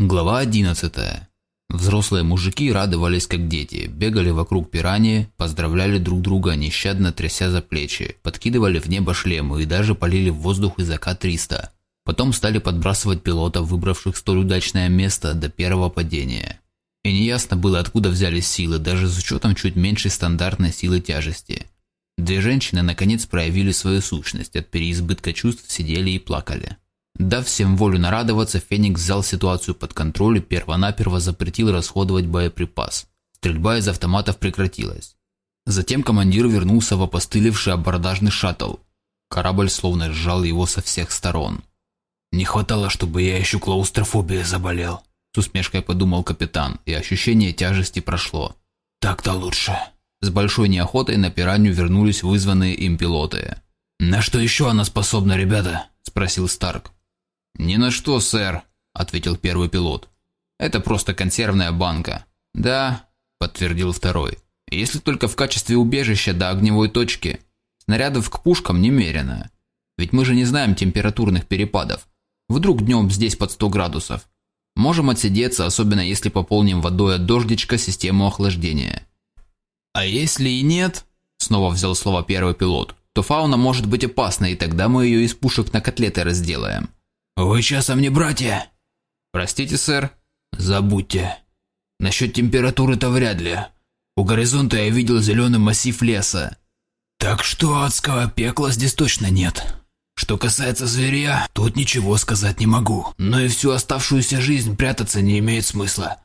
Глава 11. Взрослые мужики радовались как дети, бегали вокруг пираньи, поздравляли друг друга, нещадно тряся за плечи, подкидывали в небо шлемы и даже полили в воздух из АК-300. Потом стали подбрасывать пилотов, выбравших столь удачное место до первого падения. И неясно было, откуда взялись силы, даже с учетом чуть меньшей стандартной силы тяжести. Две женщины наконец проявили свою сущность, от переизбытка чувств сидели и плакали. Дав всем волю нарадоваться, Феникс взял ситуацию под контроль и первонаперво запретил расходовать боеприпас. Стрельба из автоматов прекратилась. Затем командир вернулся в опостылевший абордажный шаттл. Корабль словно сжал его со всех сторон. «Не хватало, чтобы я еще клаустрофобией заболел», – с усмешкой подумал капитан, и ощущение тяжести прошло. «Так-то лучше». С большой неохотой на пиранью вернулись вызванные им пилоты. «На что еще она способна, ребята?» – спросил Старк. «Ни на что, сэр», – ответил первый пилот. «Это просто консервная банка». «Да», – подтвердил второй. «Если только в качестве убежища до огневой точки. Снарядов к пушкам немерено. Ведь мы же не знаем температурных перепадов. Вдруг днем здесь под 100 градусов. Можем отсидеться, особенно если пополним водой от дождичка систему охлаждения». «А если и нет?» – снова взял слово первый пилот. «То фауна может быть опасной, и тогда мы ее из пушек на котлеты разделаем». «Вы часом не братья?» «Простите, сэр?» «Забудьте. Насчет температуры-то вряд ли. У горизонта я видел зеленый массив леса. Так что адского пекла здесь точно нет. Что касается зверя, тут ничего сказать не могу. Но и всю оставшуюся жизнь прятаться не имеет смысла.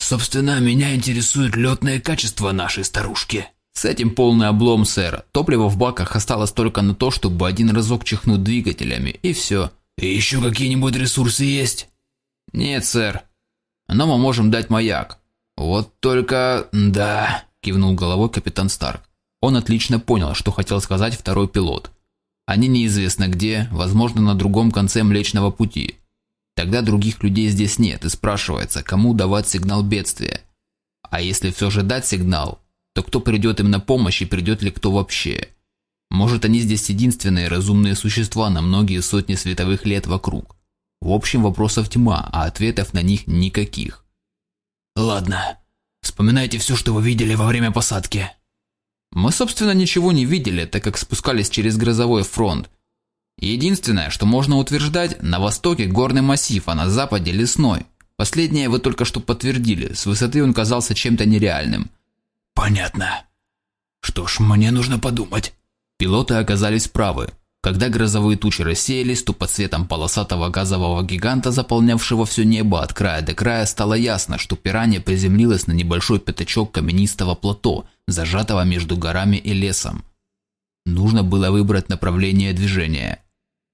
Собственно, меня интересуют летные качества нашей старушки». «С этим полный облом, сэр. Топлива в баках осталось только на то, чтобы один разок чихнуть двигателями, и все». И еще какие-нибудь ресурсы есть? Нет, сэр. Но мы можем дать маяк. Вот только... Да, кивнул головой капитан Старк. Он отлично понял, что хотел сказать второй пилот. Они неизвестно где, возможно, на другом конце Млечного Пути. Тогда других людей здесь нет, и спрашивается, кому давать сигнал бедствия. А если все же дать сигнал, то кто придет им на помощь и придет ли кто вообще? Может, они здесь единственные разумные существа на многие сотни световых лет вокруг. В общем, вопросов тьма, а ответов на них никаких. Ладно. Вспоминайте все, что вы видели во время посадки. Мы, собственно, ничего не видели, так как спускались через грозовой фронт. Единственное, что можно утверждать, на востоке горный массив, а на западе лесной. Последнее вы только что подтвердили, с высоты он казался чем-то нереальным. Понятно. Что ж, мне нужно подумать. Пилоты оказались правы. Когда грозовые тучи рассеялись, то под светом полосатого газового гиганта, заполнявшего все небо от края до края, стало ясно, что пиранья приземлилась на небольшой пятачок каменистого плато, зажатого между горами и лесом. Нужно было выбрать направление движения.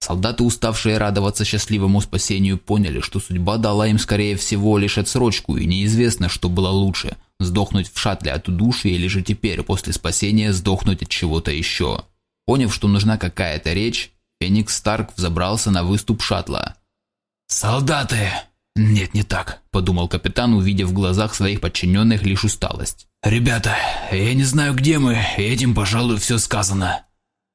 Солдаты, уставшие радоваться счастливому спасению, поняли, что судьба дала им, скорее всего, лишь отсрочку, и неизвестно, что было лучше – сдохнуть в шаттле от удушья или же теперь, после спасения, сдохнуть от чего-то еще. Поняв, что нужна какая-то речь, Феникс Старк взобрался на выступ шаттла. «Солдаты!» «Нет, не так», – подумал капитан, увидев в глазах своих подчиненных лишь усталость. «Ребята, я не знаю, где мы, и этим, пожалуй, все сказано.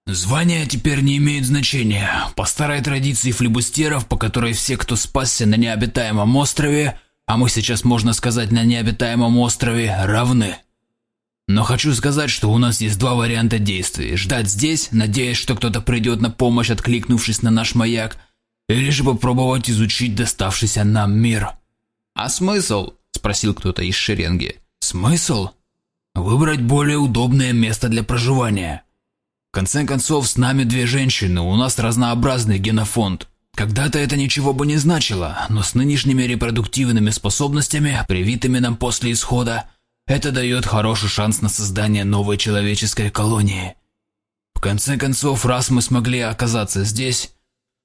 Звание теперь не имеет значения. По старой традиции флибустеров, по которой все, кто спасся на необитаемом острове, а мы сейчас, можно сказать, на необитаемом острове, равны. Но хочу сказать, что у нас есть два варианта действий. Ждать здесь, надеясь, что кто-то придет на помощь, откликнувшись на наш маяк, или же попробовать изучить доставшийся нам мир. «А смысл?» – спросил кто-то из шеренги. «Смысл? Выбрать более удобное место для проживания. В конце концов, с нами две женщины, у нас разнообразный генофонд. Когда-то это ничего бы не значило, но с нынешними репродуктивными способностями, привитыми нам после исхода, это дает хороший шанс на создание новой человеческой колонии. В конце концов, раз мы смогли оказаться здесь,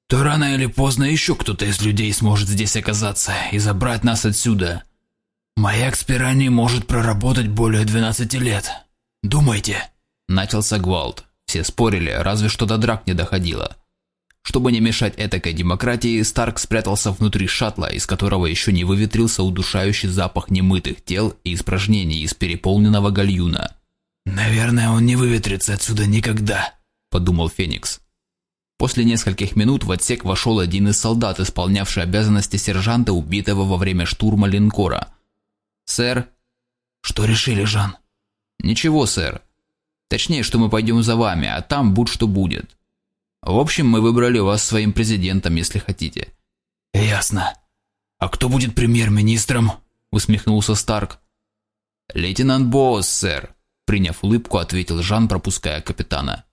то рано или поздно еще кто-то из людей сможет здесь оказаться и забрать нас отсюда. Маяк Спирани может проработать более 12 лет. Думайте. Начался гвалт. Все спорили, разве что до драк не доходило. Чтобы не мешать этакой демократии, Старк спрятался внутри шаттла, из которого еще не выветрился удушающий запах немытых тел и испражнений из переполненного гальюна. «Наверное, он не выветрится отсюда никогда», – подумал Феникс. После нескольких минут в отсек вошел один из солдат, исполнявший обязанности сержанта, убитого во время штурма линкора. «Сэр?» «Что решили, Жан?» «Ничего, сэр. Точнее, что мы пойдем за вами, а там будь что будет. В общем, мы выбрали вас своим президентом, если хотите». «Ясно. А кто будет премьер-министром?» – усмехнулся Старк. «Лейтенант Боус, сэр», – приняв улыбку, ответил Жан, пропуская капитана.